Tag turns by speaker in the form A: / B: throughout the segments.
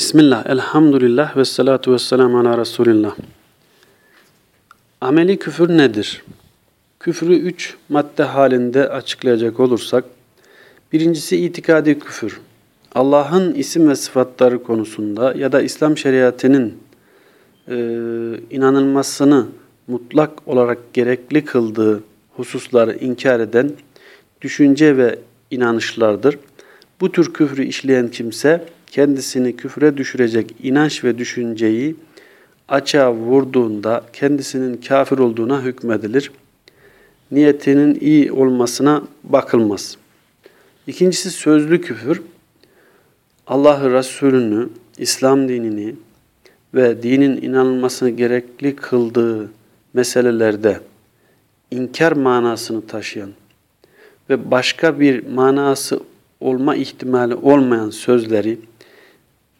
A: Bismillah, elhamdülillah ve salatu ve selamu ala Resulillah. Ameli küfür nedir? Küfrü üç madde halinde açıklayacak olursak, birincisi itikadi küfür. Allah'ın isim ve sıfatları konusunda ya da İslam şeriatının e, inanılmasını mutlak olarak gerekli kıldığı hususları inkar eden düşünce ve inanışlardır. Bu tür küfrü işleyen kimse, kendisini küfre düşürecek inanç ve düşünceyi açığa vurduğunda kendisinin kafir olduğuna hükmedilir. Niyetinin iyi olmasına bakılmaz. İkincisi sözlü küfür. Allah'ı Resulünü, İslam dinini ve dinin inanılmasını gerekli kıldığı meselelerde inkar manasını taşıyan ve başka bir manası olma ihtimali olmayan sözleri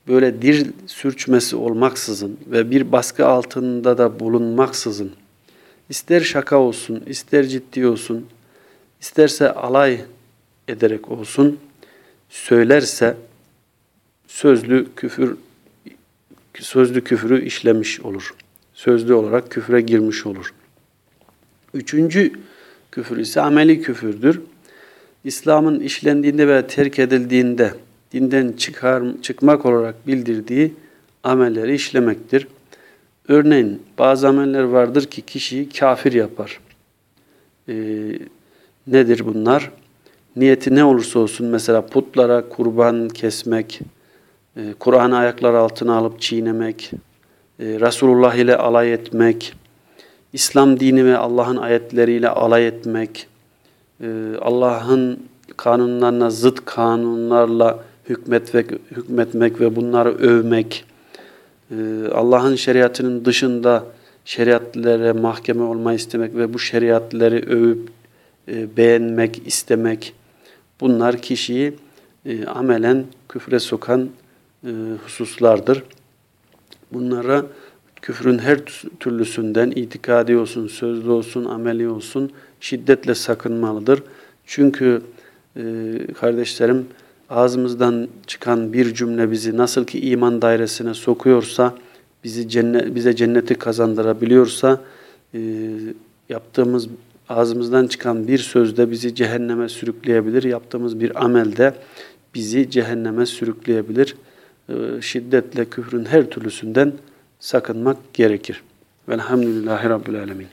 A: böyle dil sürçmesi olmaksızın ve bir baskı altında da bulunmaksızın ister şaka olsun, ister ciddi olsun, isterse alay ederek olsun söylerse sözlü küfür sözlü küfürü işlemiş olur. Sözlü olarak küfre girmiş olur. Üçüncü küfür ise ameli küfürdür. İslam'ın işlendiğinde ve terk edildiğinde dinden çıkar, çıkmak olarak bildirdiği amelleri işlemektir. Örneğin bazı ameller vardır ki kişiyi kafir yapar. Ee, nedir bunlar? Niyeti ne olursa olsun mesela putlara kurban kesmek, e, Kur'an'ı ayaklar altına alıp çiğnemek, e, Resulullah ile alay etmek, İslam dini ve Allah'ın ayetleriyle alay etmek, Allah'ın kanunlarına zıt kanunlarla hükmetmek, hükmetmek ve bunları övmek, e, Allah'ın şeriatının dışında şeriatlere mahkeme olmayı istemek ve bu şeriatları övüp e, beğenmek, istemek, bunlar kişiyi amelen küfre sokan hususlardır. Bunlara küfrün her türlüsünden itikadi olsun, sözlü olsun, ameli olsun şiddetle sakınmalıdır. Çünkü e, kardeşlerim ağzımızdan çıkan bir cümle bizi nasıl ki iman dairesine sokuyorsa, bizi cennet, bize cenneti kazandırabiliyorsa, e, yaptığımız ağzımızdan çıkan bir sözde bizi cehenneme sürükleyebilir. Yaptığımız bir amelde bizi cehenneme sürükleyebilir. E, şiddetle küfrün her türlüsünden sakınmak gerekir. Velhamdülillahi Rabbil Alemin.